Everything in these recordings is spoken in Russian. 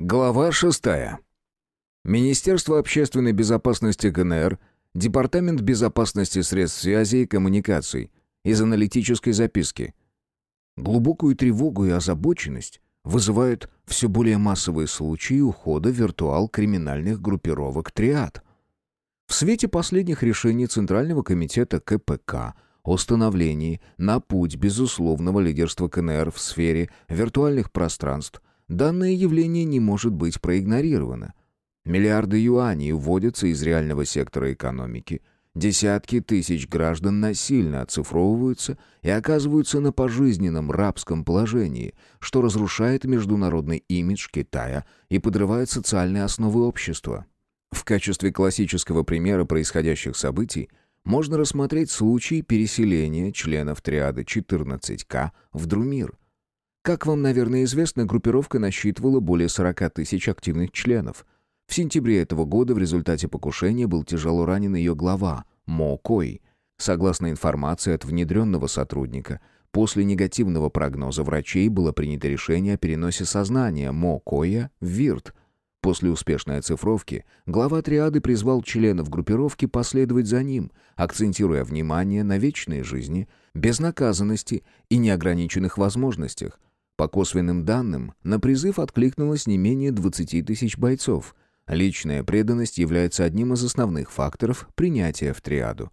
Глава шестая. Министерство общественной безопасности КНР, Департамент безопасности средств связи и коммуникаций. Из аналитической записки. Глубокую тревогу и озабоченность вызывают все более массовые случаи ухода виртуал криминальных группировок «Триад». В свете последних решений Центрального комитета КПК о становлении на путь безусловного лидерства КНР в сфере виртуальных пространств данное явление не может быть проигнорировано. Миллиарды юаней уводятся из реального сектора экономики. Десятки тысяч граждан насильно оцифровываются и оказываются на пожизненном рабском положении, что разрушает международный имидж Китая и подрывает социальные основы общества. В качестве классического примера происходящих событий можно рассмотреть случай переселения членов триады 14К в Друмир – как вам, наверное, известно, группировка насчитывала более 40 тысяч активных членов. В сентябре этого года в результате покушения был тяжело ранен ее глава, Мо Кой. Согласно информации от внедренного сотрудника, после негативного прогноза врачей было принято решение о переносе сознания Мо Коя в ВИРТ. После успешной оцифровки глава триады призвал членов группировки последовать за ним, акцентируя внимание на вечной жизни, безнаказанности и неограниченных возможностях, по косвенным данным, на призыв откликнулось не менее 20 тысяч бойцов. Личная преданность является одним из основных факторов принятия в триаду.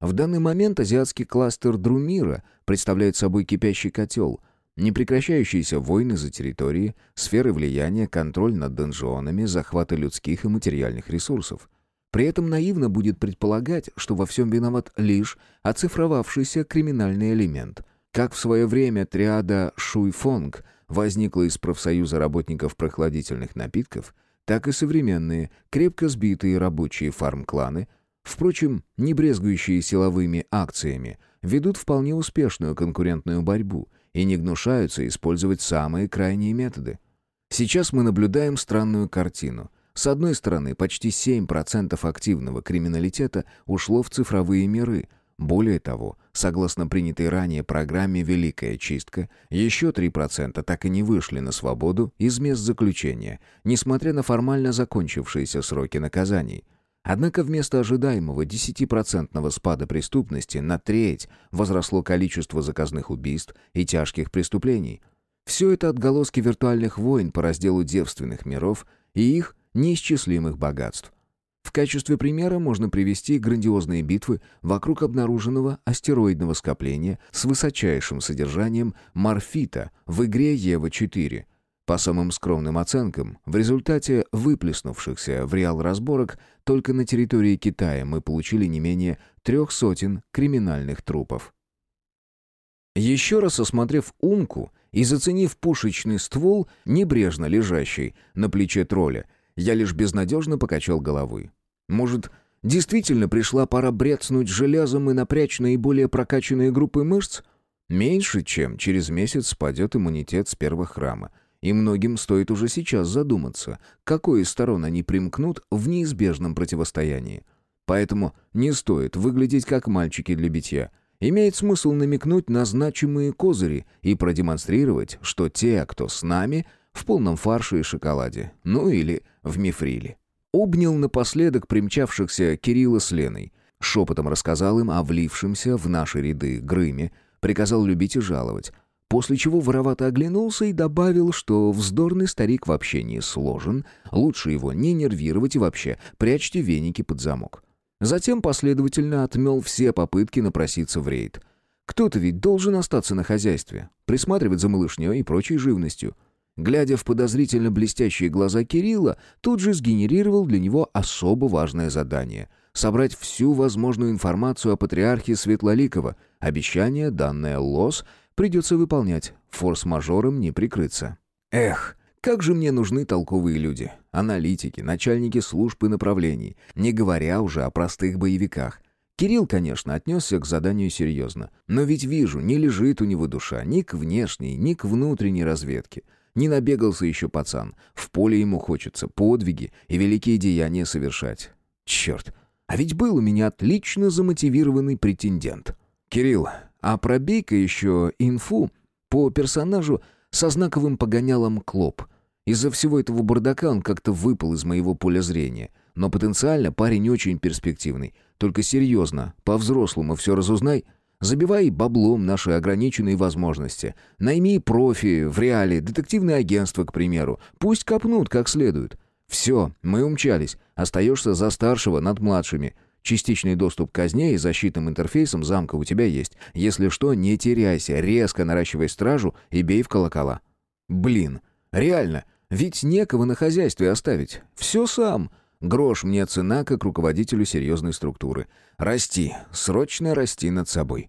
В данный момент азиатский кластер Друмира представляет собой кипящий котел, непрекращающиеся войны за территории, сферы влияния, контроль над донжонами, захваты людских и материальных ресурсов. При этом наивно будет предполагать, что во всем виноват лишь оцифровавшийся криминальный элемент – как в свое время триада Шуйфонг возникла из профсоюза работников прохладительных напитков, так и современные, крепко сбитые рабочие фарм-кланы, впрочем, не брезгующие силовыми акциями, ведут вполне успешную конкурентную борьбу и не гнушаются использовать самые крайние методы. Сейчас мы наблюдаем странную картину. С одной стороны, почти 7% активного криминалитета ушло в цифровые миры – более того, согласно принятой ранее программе «Великая чистка», еще 3% так и не вышли на свободу из мест заключения, несмотря на формально закончившиеся сроки наказаний. Однако вместо ожидаемого 10% спада преступности на треть возросло количество заказных убийств и тяжких преступлений. Все это отголоски виртуальных войн по разделу девственных миров и их неисчислимых богатств – в качестве примера можно привести грандиозные битвы вокруг обнаруженного астероидного скопления с высочайшим содержанием морфита в игре Ева-4. По самым скромным оценкам, в результате выплеснувшихся в реал разборок только на территории Китая мы получили не менее трех сотен криминальных трупов. Еще раз осмотрев умку и заценив пушечный ствол, небрежно лежащий на плече тролля, я лишь безнадежно покачал головой. Может, действительно пришла пора брецнуть железом и напрячь наиболее прокачанные группы мышц? Меньше чем через месяц спадет иммунитет с первого храма. И многим стоит уже сейчас задуматься, какой из сторон они примкнут в неизбежном противостоянии. Поэтому не стоит выглядеть как мальчики для битья. Имеет смысл намекнуть на значимые козыри и продемонстрировать, что те, кто с нами – в полном фарше и шоколаде, ну или в мифриле. Обнял напоследок примчавшихся Кирилла с Леной. Шепотом рассказал им о влившемся в наши ряды Грыме, приказал любить и жаловать. После чего воровато оглянулся и добавил, что вздорный старик в общении сложен, лучше его не нервировать и вообще прячьте веники под замок. Затем последовательно отмел все попытки напроситься в рейд. Кто-то ведь должен остаться на хозяйстве, присматривать за малышней и прочей живностью. Глядя в подозрительно блестящие глаза Кирилла, тут же сгенерировал для него особо важное задание — собрать всю возможную информацию о патриархе Светлоликова. Обещание, данное ЛОС, придется выполнять, форс-мажором не прикрыться. Эх, как же мне нужны толковые люди, аналитики, начальники служб и направлений, не говоря уже о простых боевиках. Кирилл, конечно, отнесся к заданию серьезно, но ведь вижу, не лежит у него душа ни к внешней, ни к внутренней разведке — не набегался еще пацан. В поле ему хочется подвиги и великие деяния совершать. Черт, а ведь был у меня отлично замотивированный претендент. Кирилл, а пробей-ка еще инфу по персонажу со знаковым погонялом Клоп. Из-за всего этого бардака он как-то выпал из моего поля зрения. Но потенциально парень очень перспективный. Только серьезно, по-взрослому все разузнай. Забивай баблом наши ограниченные возможности. Найми профи в реале, детективное агентство, к примеру. Пусть копнут как следует. Все, мы умчались. Остаешься за старшего над младшими. Частичный доступ к казне и защитным интерфейсам замка у тебя есть. Если что, не теряйся, резко наращивай стражу и бей в колокола. Блин, реально, ведь некого на хозяйстве оставить. Все сам. Грош мне цена как руководителю серьезной структуры. Расти, срочно расти над собой.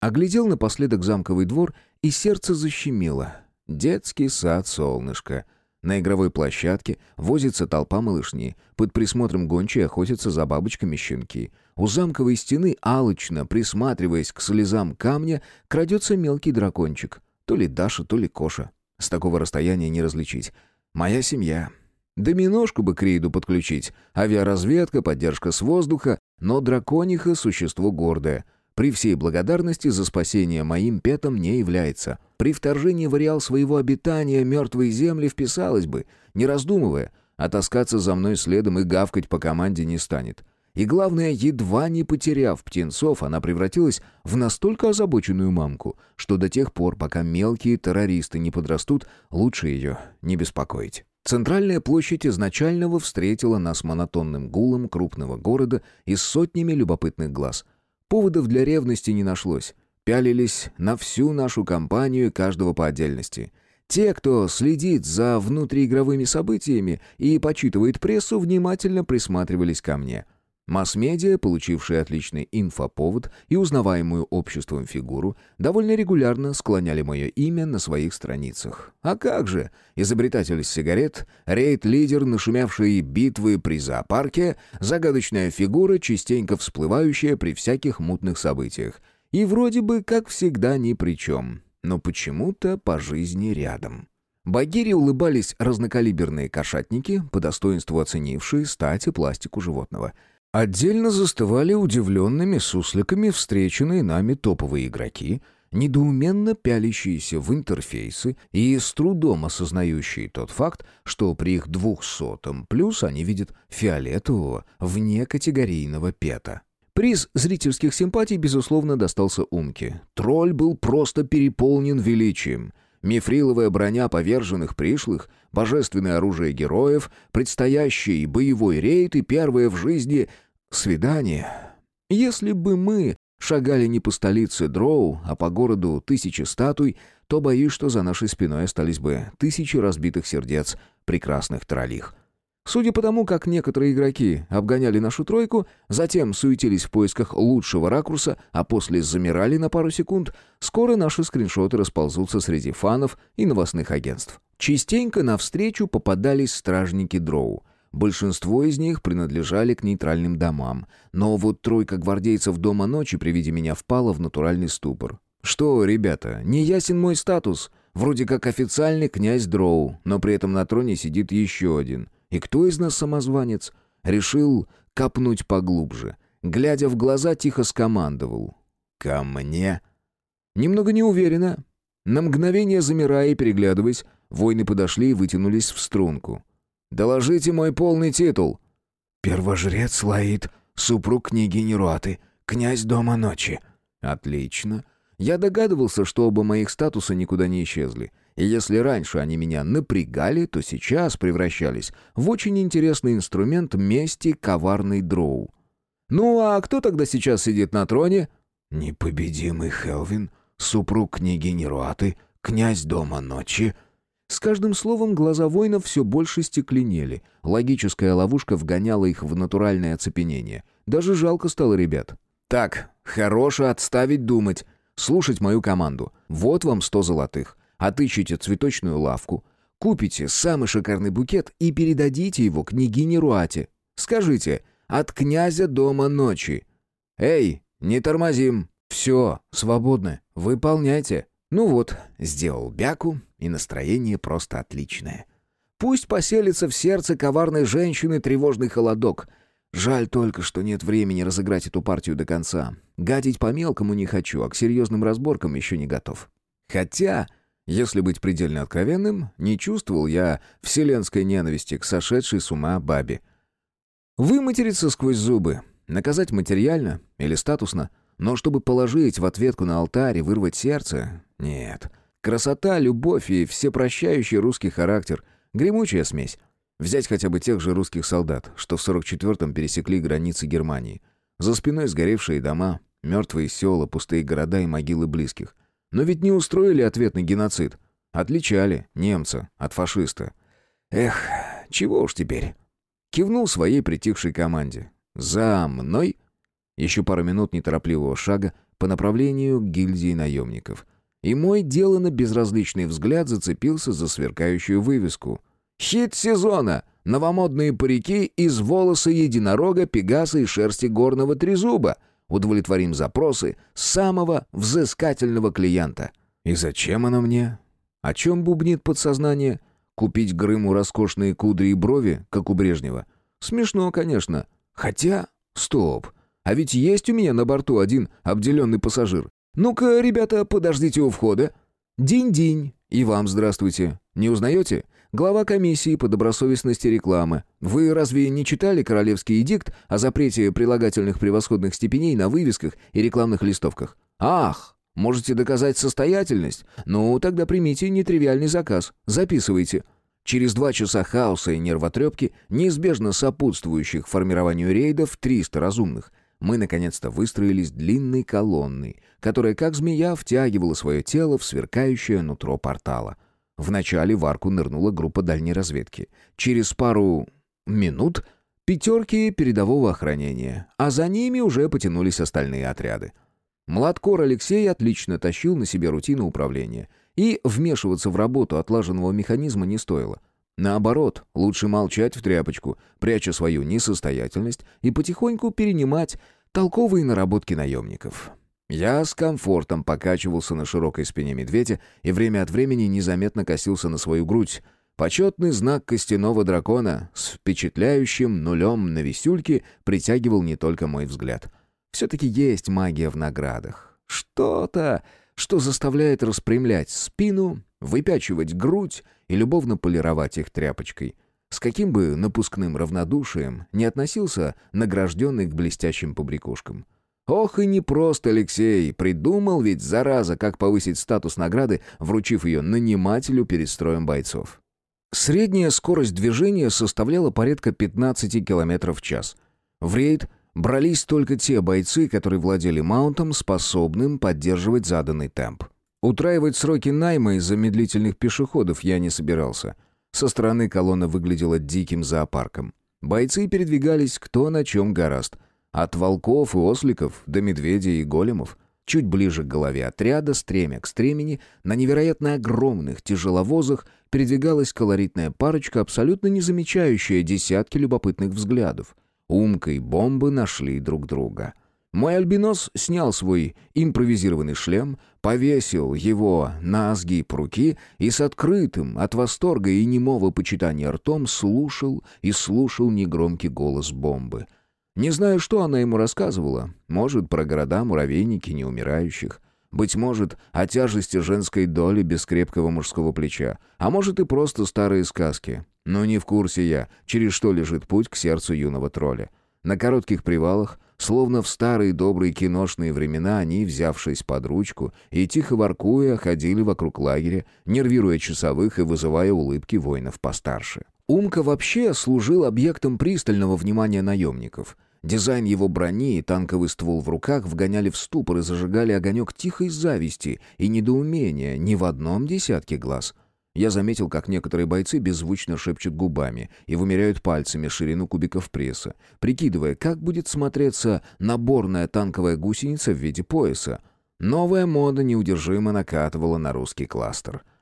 Оглядел напоследок замковый двор, и сердце защемило. Детский сад солнышко. На игровой площадке возится толпа малышни. Под присмотром гончей охотятся за бабочками щенки. У замковой стены, алочно, присматриваясь к слезам камня, крадется мелкий дракончик. То ли Даша, то ли Коша. С такого расстояния не различить. Моя семья. Доминошку бы к рейду подключить. Авиаразведка, поддержка с воздуха. Но дракониха — существо гордое. При всей благодарности за спасение моим петом не является. При вторжении в ареал своего обитания мертвые земли вписалась бы, не раздумывая, а таскаться за мной следом и гавкать по команде не станет. И главное, едва не потеряв птенцов, она превратилась в настолько озабоченную мамку, что до тех пор, пока мелкие террористы не подрастут, лучше ее не беспокоить. Центральная площадь изначального встретила нас монотонным гулом крупного города и сотнями любопытных глаз. Поводов для ревности не нашлось. Пялились на всю нашу компанию каждого по отдельности. Те, кто следит за внутриигровыми событиями и почитывает прессу, внимательно присматривались ко мне. Масс-медиа, получившие отличный инфоповод и узнаваемую обществом фигуру, довольно регулярно склоняли мое имя на своих страницах. А как же? Изобретатель сигарет, рейд-лидер, нашумевший битвы при зоопарке, загадочная фигура, частенько всплывающая при всяких мутных событиях. И вроде бы, как всегда, ни при чем. Но почему-то по жизни рядом. Багире улыбались разнокалиберные кошатники, по достоинству оценившие стать и пластику животного — Отдельно застывали удивленными сусликами встреченные нами топовые игроки, недоуменно пялящиеся в интерфейсы и с трудом осознающие тот факт, что при их двухсотом плюс они видят фиолетового внекатегорийного пета. Приз зрительских симпатий, безусловно, достался Умке. Тролль был просто переполнен величием. Мифриловая броня поверженных пришлых, божественное оружие героев, предстоящий боевой рейд и первое в жизни Свидание. Если бы мы шагали не по столице Дроу, а по городу тысячи статуй, то боюсь, что за нашей спиной остались бы тысячи разбитых сердец прекрасных троллих. Судя по тому, как некоторые игроки обгоняли нашу тройку, затем суетились в поисках лучшего ракурса, а после замирали на пару секунд, скоро наши скриншоты расползутся среди фанов и новостных агентств. Частенько навстречу попадались стражники Дроу — Большинство из них принадлежали к нейтральным домам, но вот тройка гвардейцев Дома ночи при виде меня впала в натуральный ступор. «Что, ребята, не ясен мой статус? Вроде как официальный князь Дроу, но при этом на троне сидит еще один. И кто из нас самозванец?» Решил копнуть поглубже. Глядя в глаза, тихо скомандовал. «Ко мне?» Немного неуверенно. На мгновение замирая и переглядываясь, воины подошли и вытянулись в струнку. Доложите мой полный титул». «Первожрец Лаид, супруг княгини Руаты, князь Дома Ночи». «Отлично. Я догадывался, что оба моих статуса никуда не исчезли. И если раньше они меня напрягали, то сейчас превращались в очень интересный инструмент мести коварный дроу. Ну а кто тогда сейчас сидит на троне?» «Непобедимый Хелвин, супруг княгини Руаты, князь Дома Ночи», с каждым словом глаза воинов все больше стекленели. Логическая ловушка вгоняла их в натуральное оцепенение. Даже жалко стало ребят. «Так, хорошо отставить думать. Слушать мою команду. Вот вам сто золотых. Отыщите цветочную лавку. Купите самый шикарный букет и передадите его княгине Руате. Скажите, от князя дома ночи. Эй, не тормозим. Все, свободны. Выполняйте». Ну вот, сделал бяку, и настроение просто отличное. Пусть поселится в сердце коварной женщины тревожный холодок. Жаль только, что нет времени разыграть эту партию до конца. Гадить по мелкому не хочу, а к серьезным разборкам еще не готов. Хотя Если быть предельно откровенным, не чувствовал я вселенской ненависти к сошедшей с ума бабе. Выматериться сквозь зубы, наказать материально или статусно, но чтобы положить в ответку на алтарь и вырвать сердце — нет. Красота, любовь и всепрощающий русский характер — гремучая смесь. Взять хотя бы тех же русских солдат, что в 44-м пересекли границы Германии. За спиной сгоревшие дома, мертвые села, пустые города и могилы близких. Но ведь не устроили ответный геноцид. Отличали немца от фашиста. Эх, чего уж теперь. Кивнул своей притихшей команде. «За мной!» Еще пару минут неторопливого шага по направлению к гильдии наемников. И мой деланно безразличный взгляд зацепился за сверкающую вывеску. «Хит сезона! Новомодные парики из волоса единорога, пегаса и шерсти горного трезуба!» Удовлетворим запросы самого взыскательного клиента. И зачем оно мне? О чем бубнит подсознание? Купить Грыму роскошные кудри и брови, как у Брежнева? Смешно, конечно. Хотя... Стоп. А ведь есть у меня на борту один обделенный пассажир. Ну-ка, ребята, подождите у входа. Динь-динь. И вам здравствуйте. Не узнаете? Глава комиссии по добросовестности рекламы. Вы разве не читали королевский эдикт о запрете прилагательных превосходных степеней на вывесках и рекламных листовках? Ах, можете доказать состоятельность? Ну, тогда примите нетривиальный заказ. Записывайте. Через два часа хаоса и нервотрепки, неизбежно сопутствующих формированию рейдов 300 разумных, мы наконец-то выстроились длинной колонной, которая как змея втягивала свое тело в сверкающее нутро портала. Вначале в арку нырнула группа дальней разведки. Через пару минут пятерки передового охранения, а за ними уже потянулись остальные отряды. Младкор Алексей отлично тащил на себе рутину управления, и вмешиваться в работу отлаженного механизма не стоило. Наоборот, лучше молчать в тряпочку, пряча свою несостоятельность и потихоньку перенимать толковые наработки наемников. Я с комфортом покачивался на широкой спине медведя и время от времени незаметно косился на свою грудь. Почетный знак костяного дракона с впечатляющим нулем на висюльке притягивал не только мой взгляд. Все-таки есть магия в наградах. Что-то, что заставляет распрямлять спину, выпячивать грудь и любовно полировать их тряпочкой. С каким бы напускным равнодушием не относился награжденный к блестящим побрякушкам. Ох и непросто Алексей, придумал ведь, зараза, как повысить статус награды, вручив ее нанимателю перед строем бойцов. Средняя скорость движения составляла порядка 15 км в час. В рейд брались только те бойцы, которые владели маунтом, способным поддерживать заданный темп. Утраивать сроки найма из-за медлительных пешеходов я не собирался. Со стороны колонна выглядела диким зоопарком. Бойцы передвигались кто на чем гораст – от волков и осликов до медведей и големов. Чуть ближе к голове отряда, стремя к стремени, на невероятно огромных тяжеловозах передвигалась колоритная парочка, абсолютно не замечающая десятки любопытных взглядов. Умка и бомбы нашли друг друга. Мой альбинос снял свой импровизированный шлем, повесил его на сгиб руки и с открытым от восторга и немого почитания ртом слушал и слушал негромкий голос бомбы — не знаю, что она ему рассказывала. Может, про города-муравейники неумирающих. Быть может, о тяжести женской доли без крепкого мужского плеча. А может, и просто старые сказки. Но не в курсе я, через что лежит путь к сердцу юного тролля. На коротких привалах, словно в старые добрые киношные времена, они, взявшись под ручку и тихо воркуя, ходили вокруг лагеря, нервируя часовых и вызывая улыбки воинов постарше. Умка вообще служил объектом пристального внимания наемников. Дизайн его брони и танковый ствол в руках вгоняли в ступор и зажигали огонек тихой зависти и недоумения ни в одном десятке глаз. Я заметил, как некоторые бойцы беззвучно шепчут губами и вымеряют пальцами ширину кубиков пресса, прикидывая, как будет смотреться наборная танковая гусеница в виде пояса. Новая мода неудержимо накатывала на русский кластер —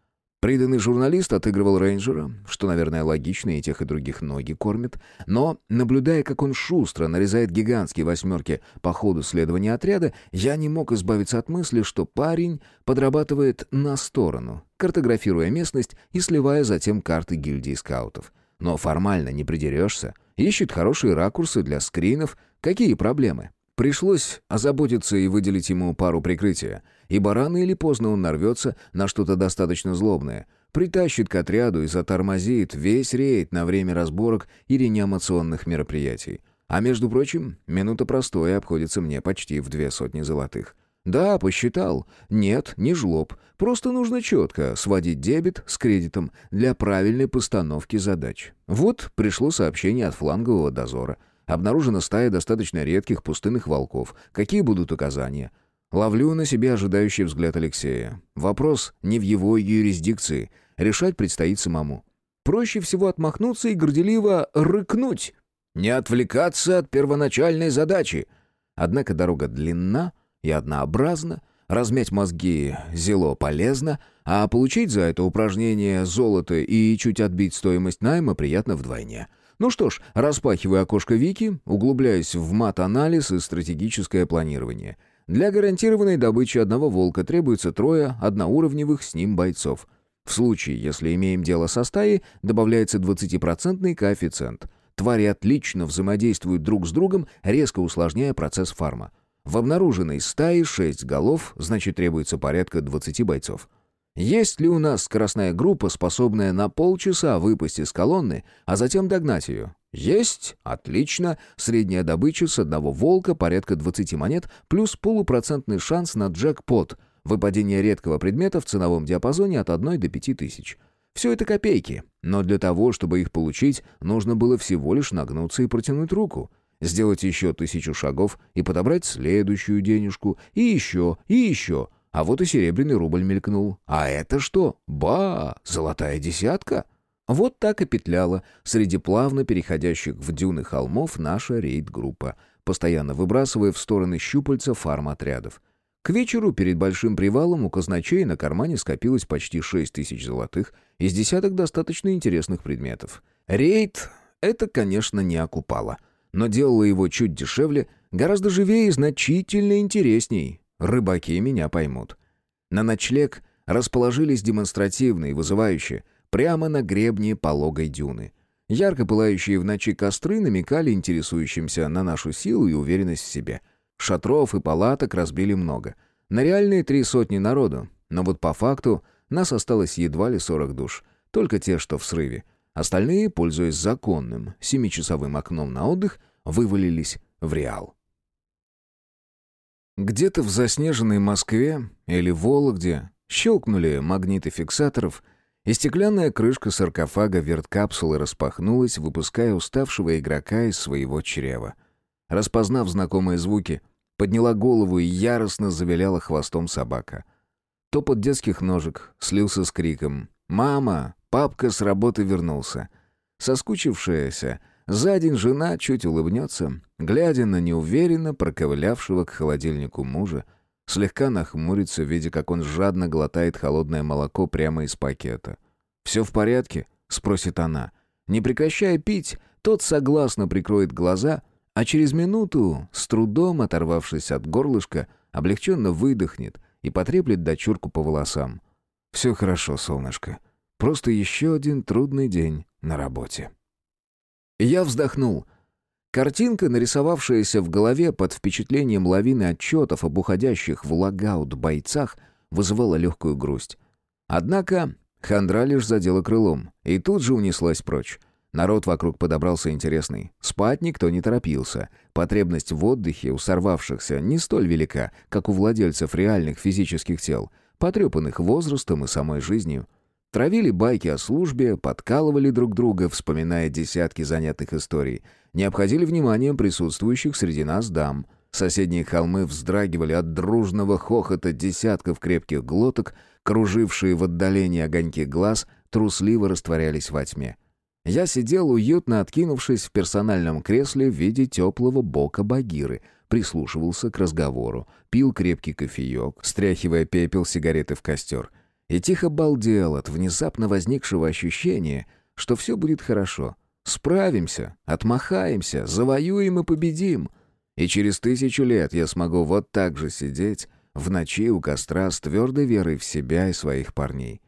Приданный журналист отыгрывал рейнджера, что, наверное, логично, и тех, и других ноги кормит, но, наблюдая, как он шустро нарезает гигантские восьмерки по ходу следования отряда, я не мог избавиться от мысли, что парень подрабатывает на сторону, картографируя местность и сливая затем карты гильдии скаутов. Но формально не придерешься, ищет хорошие ракурсы для скринов, какие проблемы? Пришлось озаботиться и выделить ему пару прикрытия — ибо рано или поздно он нарвется на что-то достаточно злобное, притащит к отряду и затормозит весь рейд на время разборок и реанимационных мероприятий. А между прочим, минута простоя обходится мне почти в две сотни золотых. Да, посчитал. Нет, не жлоб. Просто нужно четко сводить дебет с кредитом для правильной постановки задач. Вот пришло сообщение от флангового дозора. Обнаружена стая достаточно редких пустынных волков. Какие будут указания? Ловлю на себе ожидающий взгляд Алексея. Вопрос не в его юрисдикции. Решать предстоит самому. Проще всего отмахнуться и горделиво рыкнуть. Не отвлекаться от первоначальной задачи. Однако дорога длинна и однообразна, размять мозги зело полезно, а получить за это упражнение золото и чуть отбить стоимость найма приятно вдвойне. Ну что ж, распахиваю окошко Вики, углубляюсь в мат-анализ и стратегическое планирование. Для гарантированной добычи одного волка требуется трое одноуровневых с ним бойцов. В случае, если имеем дело со стаей, добавляется 20% коэффициент – Твари отлично взаимодействуют друг с другом, резко усложняя процесс фарма. В обнаруженной стае 6 голов, значит требуется порядка 20 бойцов. Есть ли у нас скоростная группа, способная на полчаса выпасть из колонны, а затем догнать ее? Есть. Отлично. Средняя добыча с одного волка порядка 20 монет плюс полупроцентный шанс на джекпот. Выпадение редкого предмета в ценовом диапазоне от 1 до 5 тысяч. Все это копейки, но для того, чтобы их получить, нужно было всего лишь нагнуться и протянуть руку, сделать еще тысячу шагов и подобрать следующую денежку, и еще, и еще. А вот и серебряный рубль мелькнул. А это что? Ба! Золотая десятка! Вот так и петляла среди плавно переходящих в дюны холмов наша рейд-группа, постоянно выбрасывая в стороны щупальца фарм-отрядов. К вечеру перед большим привалом у казначей на кармане скопилось почти шесть тысяч золотых из десяток достаточно интересных предметов. Рейд — это, конечно, не окупало, но делало его чуть дешевле, гораздо живее и значительно интересней. Рыбаки меня поймут. На ночлег расположились демонстративно и вызывающе, прямо на гребне пологой дюны. Ярко пылающие в ночи костры намекали интересующимся на нашу силу и уверенность в себе — Шатров и палаток разбили много. На реальные три сотни народу. Но вот по факту нас осталось едва ли 40 душ. Только те, что в срыве. Остальные, пользуясь законным семичасовым окном на отдых, вывалились в Реал. Где-то в заснеженной Москве или Вологде щелкнули магниты фиксаторов, и стеклянная крышка саркофага верткапсулы распахнулась, выпуская уставшего игрока из своего чрева. Распознав знакомые звуки, Подняла голову и яростно завиляла хвостом собака. Топот детских ножек слился с криком «Мама! Папка с работы вернулся!» Соскучившаяся, за день жена чуть улыбнется, глядя на неуверенно проковылявшего к холодильнику мужа, слегка нахмурится, видя, как он жадно глотает холодное молоко прямо из пакета. «Все в порядке?» — спросит она. Не прекращая пить, тот согласно прикроет глаза а через минуту, с трудом оторвавшись от горлышка, облегченно выдохнет и потреплет дочурку по волосам. «Все хорошо, солнышко. Просто еще один трудный день на работе». Я вздохнул. Картинка, нарисовавшаяся в голове под впечатлением лавины отчетов об уходящих в лагаут бойцах, вызывала легкую грусть. Однако хандра лишь задела крылом и тут же унеслась прочь. Народ вокруг подобрался интересный. Спать никто не торопился. Потребность в отдыхе у сорвавшихся не столь велика, как у владельцев реальных физических тел, потрепанных возрастом и самой жизнью. Травили байки о службе, подкалывали друг друга, вспоминая десятки занятых историй. Не обходили вниманием присутствующих среди нас дам. Соседние холмы вздрагивали от дружного хохота десятков крепких глоток, кружившие в отдалении огоньки глаз, трусливо растворялись во тьме. Я сидел, уютно откинувшись в персональном кресле в виде теплого бока Багиры, прислушивался к разговору, пил крепкий кофеек, стряхивая пепел сигареты в костер, и тихо балдел от внезапно возникшего ощущения, что все будет хорошо. Справимся, отмахаемся, завоюем и победим. И через тысячу лет я смогу вот так же сидеть в ночи у костра с твердой верой в себя и своих парней.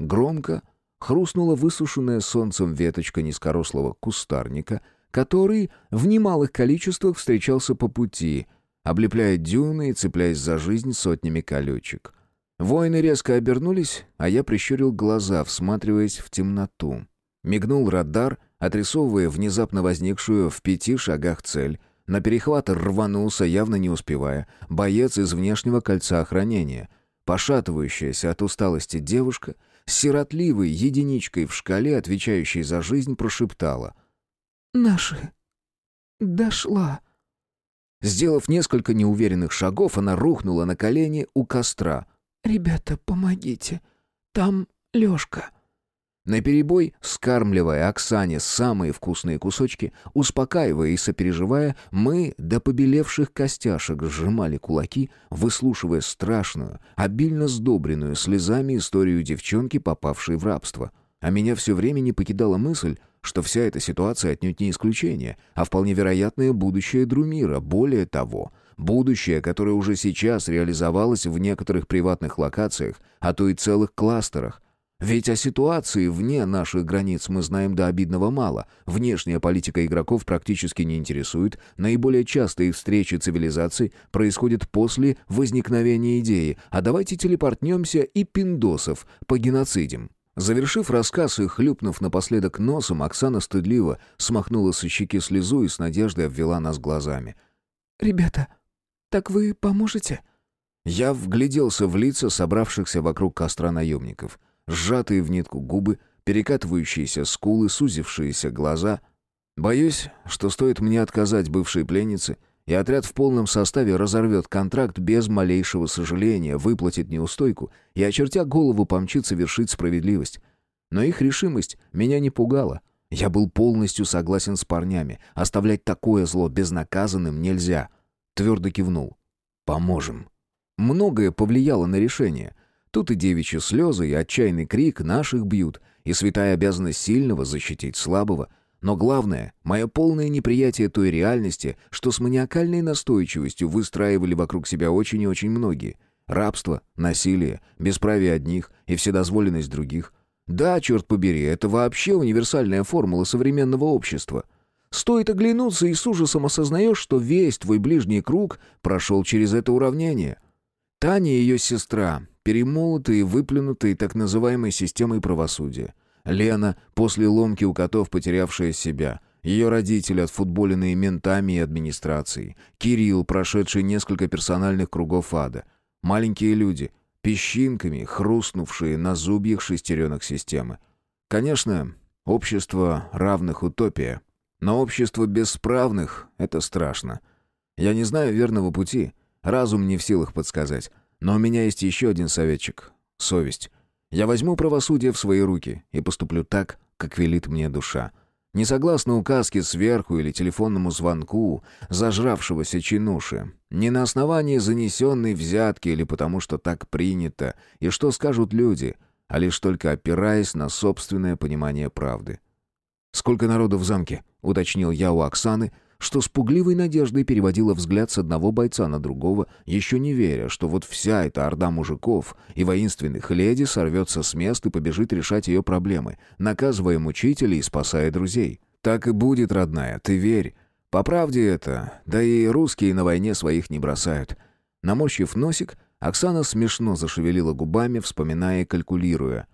Громко, хрустнула высушенная солнцем веточка низкорослого кустарника, который в немалых количествах встречался по пути, облепляя дюны и цепляясь за жизнь сотнями колючек. Воины резко обернулись, а я прищурил глаза, всматриваясь в темноту. Мигнул радар, отрисовывая внезапно возникшую в пяти шагах цель. На перехват рванулся, явно не успевая, боец из внешнего кольца охранения. Пошатывающаяся от усталости девушка сиротливой единичкой в шкале, отвечающей за жизнь, прошептала. «Наши. Дошла». Сделав несколько неуверенных шагов, она рухнула на колени у костра. «Ребята, помогите. Там Лёшка». Наперебой, скармливая Оксане самые вкусные кусочки, успокаивая и сопереживая, мы до побелевших костяшек сжимали кулаки, выслушивая страшную, обильно сдобренную слезами историю девчонки, попавшей в рабство. А меня все время не покидала мысль, что вся эта ситуация отнюдь не исключение, а вполне вероятное будущее Друмира, более того, будущее, которое уже сейчас реализовалось в некоторых приватных локациях, а то и целых кластерах, ведь о ситуации вне наших границ мы знаем до обидного мало. Внешняя политика игроков практически не интересует. Наиболее частые встречи цивилизаций происходят после возникновения идеи «а давайте телепортнемся и пиндосов по геноцидам». Завершив рассказ и хлюпнув напоследок носом, Оксана стыдливо смахнула со щеки слезу и с надеждой обвела нас глазами. «Ребята, так вы поможете?» Я вгляделся в лица собравшихся вокруг костра наемников — сжатые в нитку губы, перекатывающиеся скулы, сузившиеся глаза. Боюсь, что стоит мне отказать бывшей пленнице, и отряд в полном составе разорвет контракт без малейшего сожаления, выплатит неустойку и, очертя голову, помчится вершить справедливость. Но их решимость меня не пугала. Я был полностью согласен с парнями. Оставлять такое зло безнаказанным нельзя. Твердо кивнул. «Поможем». Многое повлияло на решение — Тут и девичьи слезы, и отчаянный крик наших бьют, и святая обязанность сильного защитить слабого. Но главное, мое полное неприятие той реальности, что с маниакальной настойчивостью выстраивали вокруг себя очень и очень многие. Рабство, насилие, бесправие одних и вседозволенность других. Да, черт побери, это вообще универсальная формула современного общества. Стоит оглянуться и с ужасом осознаешь, что весь твой ближний круг прошел через это уравнение. Таня и ее сестра, перемолотые и выплюнутые так называемой системой правосудия. Лена, после ломки у котов, потерявшая себя. Ее родители, отфутболенные ментами и администрацией. Кирилл, прошедший несколько персональных кругов ада. Маленькие люди, песчинками, хрустнувшие на зубьях шестеренок системы. Конечно, общество равных утопия. Но общество бесправных — это страшно. Я не знаю верного пути. Разум не в силах подсказать. Но у меня есть еще один советчик — совесть. Я возьму правосудие в свои руки и поступлю так, как велит мне душа. Не согласно указке сверху или телефонному звонку зажравшегося чинуши, не на основании занесенной взятки или потому, что так принято, и что скажут люди, а лишь только опираясь на собственное понимание правды. «Сколько народу в замке?» — уточнил я у Оксаны — что с пугливой надеждой переводила взгляд с одного бойца на другого, еще не веря, что вот вся эта орда мужиков и воинственных леди сорвется с мест и побежит решать ее проблемы, наказывая мучителей и спасая друзей. «Так и будет, родная, ты верь. По правде это, да и русские на войне своих не бросают». Наморщив носик, Оксана смешно зашевелила губами, вспоминая и калькулируя.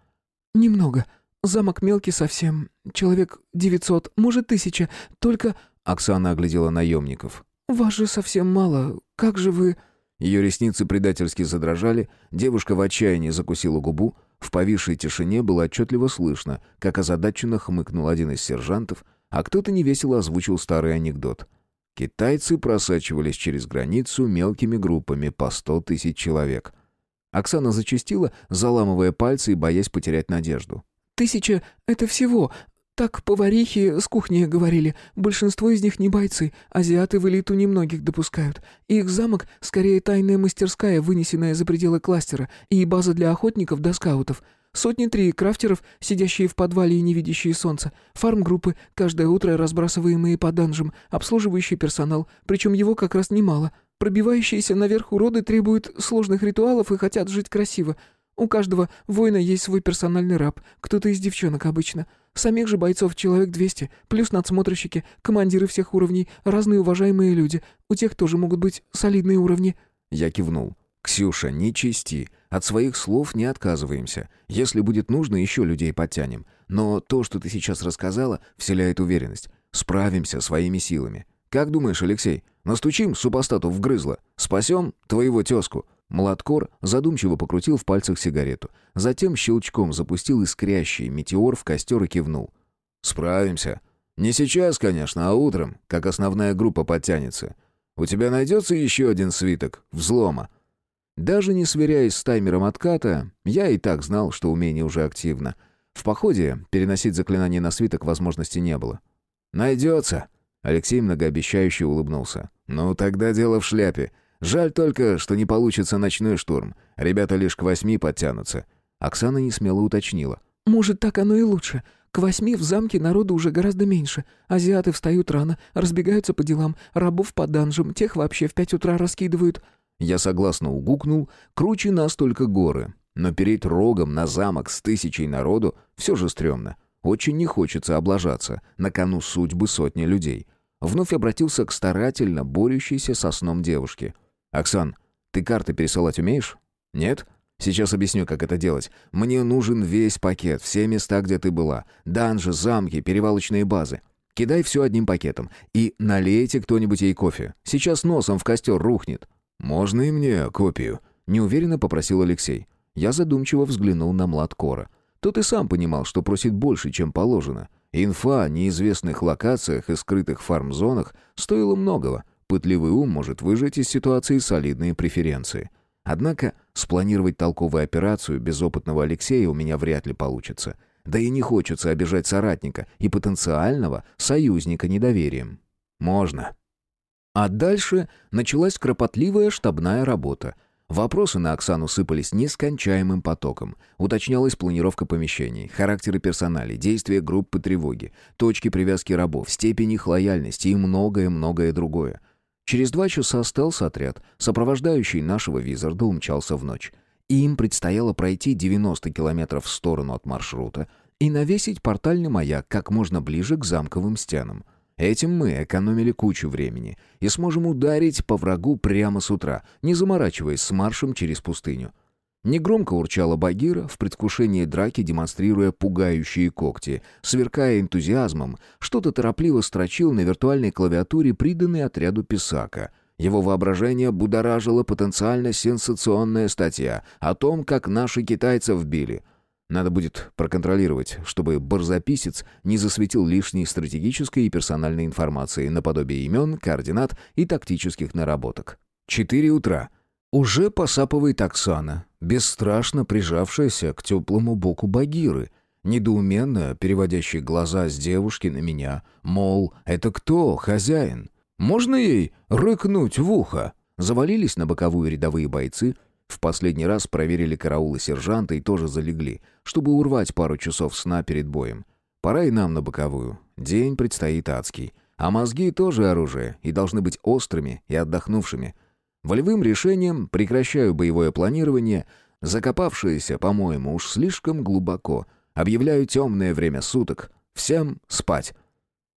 «Немного. Замок мелкий совсем. Человек девятьсот, может, тысяча. Только Оксана оглядела наемников. «Вас же совсем мало. Как же вы...» Ее ресницы предательски задрожали, девушка в отчаянии закусила губу. В повисшей тишине было отчетливо слышно, как озадаченно хмыкнул один из сержантов, а кто-то невесело озвучил старый анекдот. Китайцы просачивались через границу мелкими группами по сто тысяч человек. Оксана зачастила, заламывая пальцы и боясь потерять надежду. «Тысяча — это всего, «Так поварихи с кухни говорили. Большинство из них не бойцы. Азиаты в элиту немногих допускают. Их замок — скорее тайная мастерская, вынесенная за пределы кластера, и база для охотников до скаутов. Сотни три крафтеров, сидящие в подвале и не видящие солнца. Фарм-группы, каждое утро разбрасываемые по данжам. Обслуживающий персонал, причем его как раз немало. Пробивающиеся наверх уроды требуют сложных ритуалов и хотят жить красиво. У каждого воина есть свой персональный раб, кто-то из девчонок обычно. Самих же бойцов человек 200, плюс надсмотрщики, командиры всех уровней, разные уважаемые люди. У тех тоже могут быть солидные уровни». Я кивнул. «Ксюша, не чисти. От своих слов не отказываемся. Если будет нужно, еще людей подтянем. Но то, что ты сейчас рассказала, вселяет уверенность. Справимся своими силами. Как думаешь, Алексей, настучим супостату в грызло? Спасем твоего тезку?» Младкор задумчиво покрутил в пальцах сигарету. Затем щелчком запустил искрящий метеор в костер и кивнул. «Справимся. Не сейчас, конечно, а утром, как основная группа подтянется. У тебя найдется еще один свиток взлома?» Даже не сверяясь с таймером отката, я и так знал, что умение уже активно. В походе переносить заклинание на свиток возможности не было. «Найдется!» Алексей многообещающе улыбнулся. «Ну, тогда дело в шляпе. Жаль только, что не получится ночной штурм. Ребята лишь к восьми подтянутся». Оксана несмело уточнила. «Может, так оно и лучше. К восьми в замке народу уже гораздо меньше. Азиаты встают рано, разбегаются по делам, рабов по данжам, тех вообще в пять утра раскидывают». Я согласно угукнул, круче нас только горы. Но переть рогом на замок с тысячей народу все же стрёмно. Очень не хочется облажаться, на кону судьбы сотни людей. Вновь обратился к старательно борющейся со сном девушке. «Оксан, ты карты пересылать умеешь? Нет? Сейчас объясню, как это делать. Мне нужен весь пакет, все места, где ты была. Данжи, замки, перевалочные базы. Кидай все одним пакетом. И налейте кто-нибудь ей кофе. Сейчас носом в костер рухнет». «Можно и мне копию?» — неуверенно попросил Алексей. Я задумчиво взглянул на Младкора. Тот и сам понимал, что просит больше, чем положено. Инфа о неизвестных локациях и скрытых фарм-зонах стоила многого — Пытливый ум может выжать из ситуации солидные преференции. Однако спланировать толковую операцию без опытного Алексея у меня вряд ли получится. Да и не хочется обижать соратника и потенциального союзника недоверием. Можно. А дальше началась кропотливая штабная работа. Вопросы на Оксану сыпались нескончаемым потоком. Уточнялась планировка помещений, характеры персоналей, действия группы тревоги, точки привязки рабов, степень их лояльности и многое-многое другое. Через два часа остался отряд, сопровождающий нашего визарда умчался в ночь. Им предстояло пройти 90 километров в сторону от маршрута и навесить портальный маяк как можно ближе к замковым стенам. Этим мы экономили кучу времени и сможем ударить по врагу прямо с утра, не заморачиваясь с маршем через пустыню. Негромко урчала Багира, в предвкушении драки демонстрируя пугающие когти. Сверкая энтузиазмом, что-то торопливо строчил на виртуальной клавиатуре, приданной отряду Писака. Его воображение будоражило потенциально сенсационная статья о том, как наши китайцев били. Надо будет проконтролировать, чтобы барзаписец не засветил лишней стратегической и персональной информации наподобие имен, координат и тактических наработок. Четыре утра. Уже посапывает Оксана, бесстрашно прижавшаяся к теплому боку Багиры, недоуменно переводящая глаза с девушки на меня, мол, это кто, хозяин? Можно ей рыкнуть в ухо? Завалились на боковую рядовые бойцы, в последний раз проверили караулы сержанта и тоже залегли, чтобы урвать пару часов сна перед боем. Пора и нам на боковую. День предстоит адский. А мозги тоже оружие и должны быть острыми и отдохнувшими. Волевым решением прекращаю боевое планирование, закопавшееся, по-моему, уж слишком глубоко. Объявляю темное время суток. Всем спать.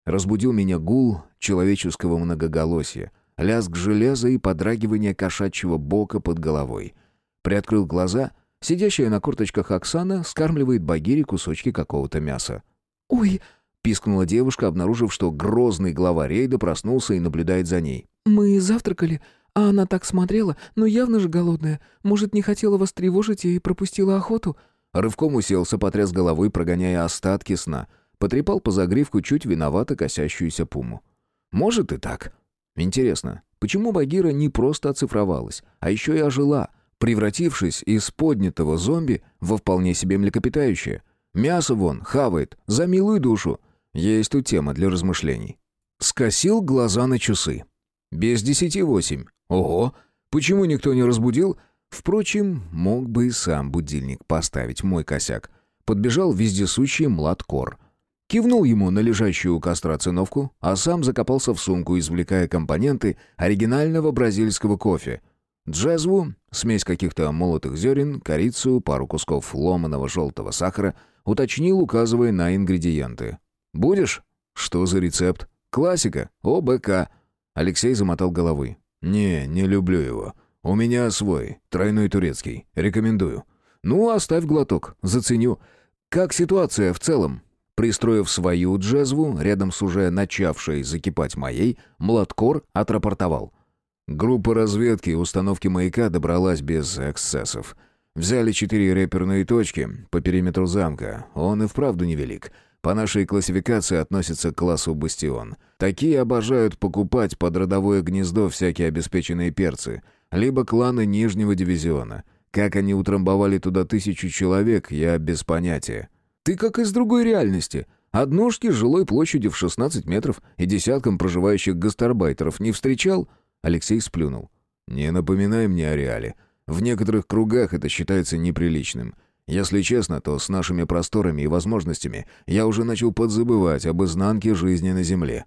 Разбудил меня гул человеческого многоголосия, лязг железа и подрагивание кошачьего бока под головой. Приоткрыл глаза. Сидящая на корточках Оксана скармливает Багире кусочки какого-то мяса. «Ой!» — пискнула девушка, обнаружив, что грозный глава рейда проснулся и наблюдает за ней. «Мы завтракали?» А она так смотрела, ну явно же голодная. Может, не хотела вас тревожить и пропустила охоту?» Рывком уселся, потряс головой, прогоняя остатки сна. Потрепал по загривку чуть виновато косящуюся пуму. «Может и так. Интересно, почему Багира не просто оцифровалась, а еще и ожила, превратившись из поднятого зомби во вполне себе млекопитающее? Мясо вон, хавает, за милую душу. Есть тут тема для размышлений». Скосил глаза на часы. Без десяти восемь. Ого, почему никто не разбудил? Впрочем, мог бы и сам будильник поставить, мой косяк. Подбежал вездесущий младкор. Кивнул ему на лежащую у костра циновку, а сам закопался в сумку, извлекая компоненты оригинального бразильского кофе. Джезву, смесь каких-то молотых зерен, корицу, пару кусков ломаного желтого сахара, уточнил, указывая на ингредиенты. «Будешь?» «Что за рецепт?» «Классика. ОБК». Алексей замотал головой. «Не, не люблю его. У меня свой, тройной турецкий. Рекомендую». «Ну, оставь глоток, заценю. Как ситуация в целом?» Пристроив свою джезву, рядом с уже начавшей закипать моей, Младкор отрапортовал. Группа разведки установки маяка добралась без эксцессов. Взяли четыре реперные точки по периметру замка. Он и вправду невелик. По нашей классификации относится к классу «Бастион». Такие обожают покупать под родовое гнездо всякие обеспеченные перцы, либо кланы Нижнего дивизиона. Как они утрамбовали туда тысячу человек, я без понятия. Ты как из другой реальности. Однушки жилой площадью в 16 метров и десятком проживающих гастарбайтеров не встречал?» Алексей сплюнул. «Не напоминай мне о реале. В некоторых кругах это считается неприличным. Если честно, то с нашими просторами и возможностями я уже начал подзабывать об изнанке жизни на земле.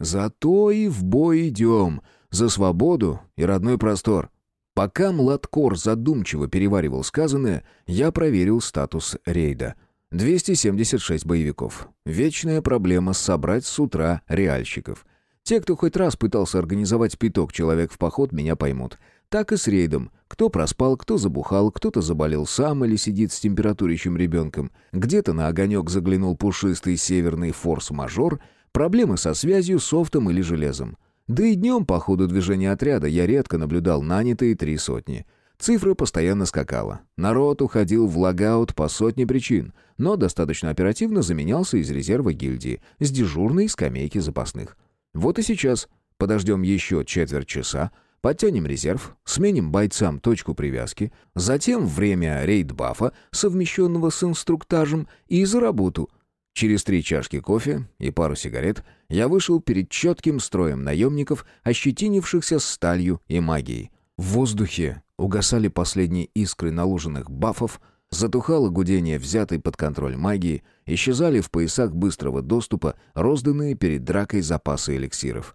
Зато и в бой идем. За свободу и родной простор». Пока Младкор задумчиво переваривал сказанное, я проверил статус рейда — 276 боевиков. Вечная проблема собрать с утра реальщиков. Те, кто хоть раз пытался организовать пяток человек в поход, меня поймут. Так и с рейдом. Кто проспал, кто забухал, кто-то заболел сам или сидит с температурящим ребенком. Где-то на огонек заглянул пушистый северный форс-мажор. Проблемы со связью, софтом или железом. Да и днем по ходу движения отряда я редко наблюдал нанятые три сотни — Цифра постоянно скакала. Народ уходил в лагаут по сотне причин, но достаточно оперативно заменялся из резерва гильдии с дежурной скамейки запасных. Вот и сейчас подождем еще четверть часа, подтянем резерв, сменим бойцам точку привязки, затем время рейд-бафа, совмещенного с инструктажем, и за работу. Через три чашки кофе и пару сигарет я вышел перед четким строем наемников, ощетинившихся сталью и магией. В воздухе Угасали последние искры наложенных бафов, затухало гудение взятой под контроль магии, исчезали в поясах быстрого доступа розданные перед дракой запасы эликсиров.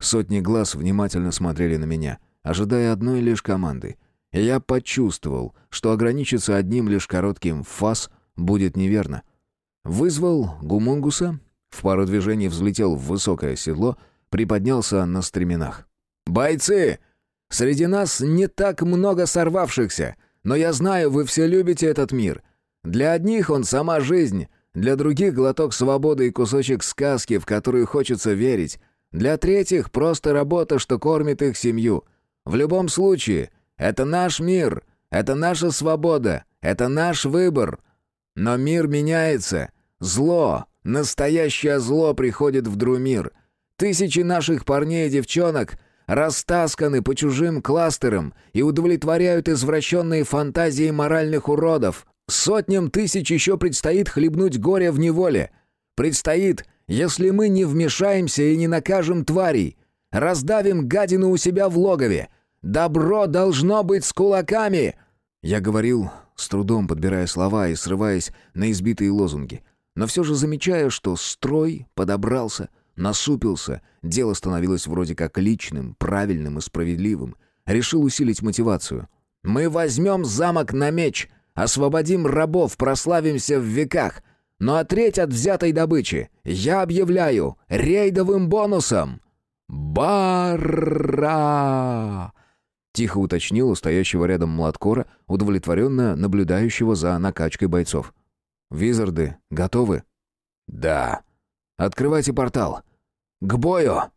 Сотни глаз внимательно смотрели на меня, ожидая одной лишь команды. И я почувствовал, что ограничиться одним лишь коротким «фас» будет неверно. Вызвал гумунгуса, в пару движений взлетел в высокое седло, приподнялся на стременах. «Бойцы!» Среди нас не так много сорвавшихся, но я знаю, вы все любите этот мир. Для одних он сама жизнь, для других глоток свободы и кусочек сказки, в которую хочется верить. Для третьих просто работа, что кормит их семью. В любом случае, это наш мир, это наша свобода, это наш выбор. Но мир меняется. Зло, настоящее зло приходит в Друмир. Тысячи наших парней и девчонок растасканы по чужим кластерам и удовлетворяют извращенные фантазии моральных уродов. Сотням тысяч еще предстоит хлебнуть горе в неволе. Предстоит, если мы не вмешаемся и не накажем тварей. Раздавим гадину у себя в логове. Добро должно быть с кулаками!» Я говорил, с трудом подбирая слова и срываясь на избитые лозунги, но все же замечая, что строй подобрался — Насупился, дело становилось вроде как личным, правильным и справедливым. Решил усилить мотивацию. «Мы возьмем замок на меч, освободим рабов, прославимся в веках. Ну а треть от взятой добычи я объявляю рейдовым бонусом!» «Бара!» Тихо уточнил у стоящего рядом Младкора, удовлетворенно наблюдающего за накачкой бойцов. «Визарды готовы?» «Да», Открывайте портал. К бою!»